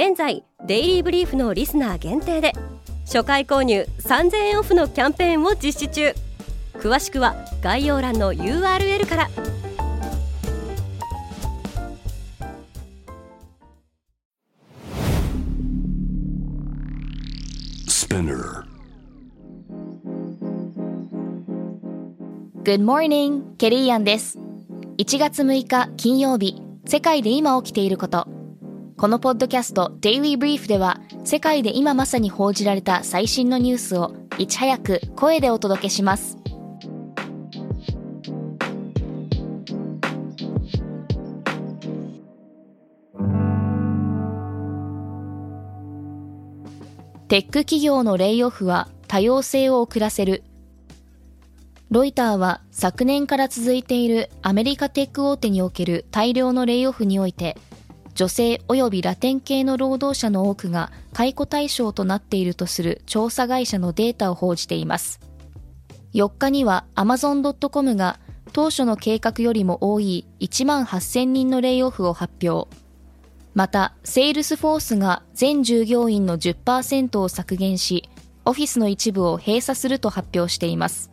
現在デイリーブリーフのリスナー限定で初回購入3000円オフのキャンペーンを実施中詳しくは概要欄の URL からス p ナー Good morning! ケリーアンです。1月6日金曜日、世界で今起きていること。このポッドキャスト Daily Brief では、世界で今まさに報じられた最新のニュースをいち早く声でお届けします。テック企業のレイオフは多様性を遅らせるロイターは昨年から続いているアメリカテック大手における大量のレイオフにおいて、女性及びラテン系の労働者の多くが解雇対象となっているとする調査会社のデータを報じています。4日には Amazon.com が当初の計画よりも多い1万8000人のレイオフを発表。また、セールスフォースが全従業員の10%を削減し、オフィスの一部を閉鎖すると発表しています。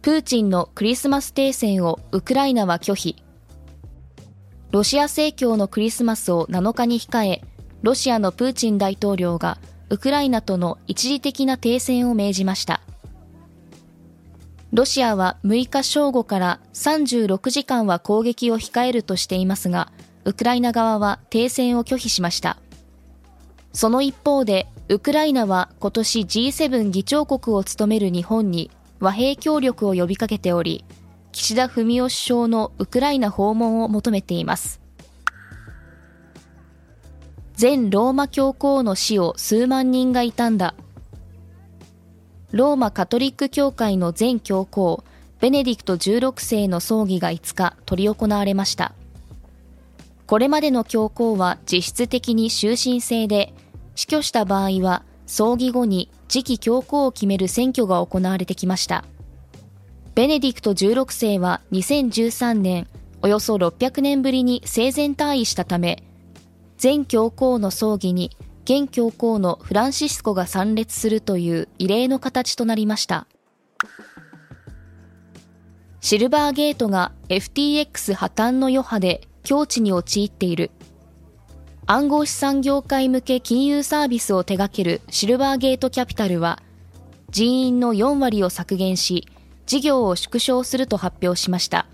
プーチンのクリスマス停戦をウクライナは拒否。ロシア正教のクリスマスを7日に控え、ロシアのプーチン大統領がウクライナとの一時的な停戦を命じました。ロシアは6日正午から36時間は攻撃を控えるとしていますが、ウクライナ側は停戦を拒否しました。その一方で、ウクライナは今年 G7 議長国を務める日本に和平協力を呼びかけており、岸田文雄首相のウクライナ訪問を求めています。前ローマ教皇の死を数万人が悼んだ。ローマカトリック教会の前教皇、ベネディクト16世の葬儀が5日執り行われました。これまでの教皇は実質的に終身制で、死去した場合は葬儀後に次期教皇を決める選挙が行われてきました。ベネディクト16世は2013年、およそ600年ぶりに生前退位したため、前教皇の葬儀に現教皇のフランシスコが参列するという異例の形となりました。シルバーゲートが FTX 破綻の余波で境地に陥っている。暗号資産業界向け金融サービスを手掛けるシルバーゲートキャピタルは、人員の4割を削減し、事業を縮小すると発表しました。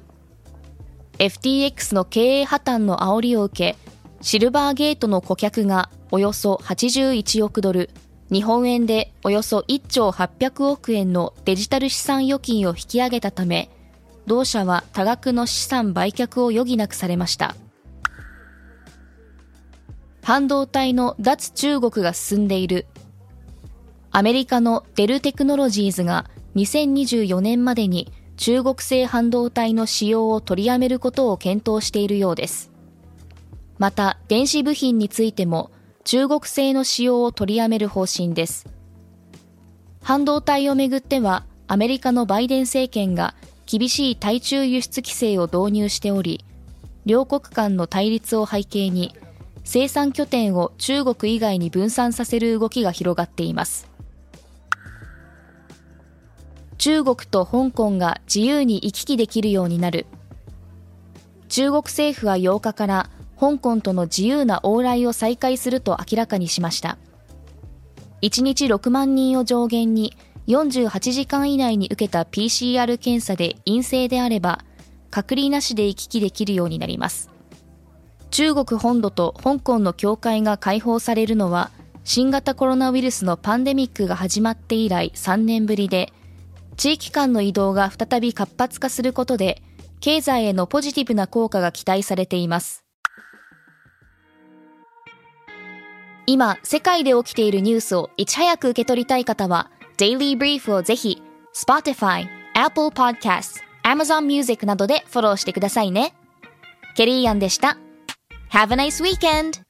FTX の経営破綻の煽りを受け、シルバーゲートの顧客がおよそ81億ドル、日本円でおよそ1兆800億円のデジタル資産預金を引き上げたため、同社は多額の資産売却を余儀なくされました。半導体の脱中国が進んでいる。アメリカのデルテクノロジーズが2024年までに中国製半導体の使用を取りやめることを検討しているようです。また、電子部品についても中国製の使用を取りやめる方針です。半導体をめぐっては、アメリカのバイデン政権が厳しい対中輸出規制を導入しており、両国間の対立を背景に生産拠点を中国以外に分散させる動きが広がっています。中国と香港が自由に行き来できるようになる。中国政府は8日から香港との自由な往来を再開すると明らかにしました。1日6万人を上限に48時間以内に受けた PCR 検査で陰性であれば、隔離なしで行き来できるようになります。中国本土と香港の境界が開放されるのは新型コロナウイルスのパンデミックが始まって以来3年ぶりで地域間の移動が再び活発化することで経済へのポジティブな効果が期待されています今、世界で起きているニュースをいち早く受け取りたい方は、Daily Brief をぜひ、Spotify、Apple Podcasts、Amazon Music などでフォローしてくださいね。ケリーアンでした。Have a nice weekend!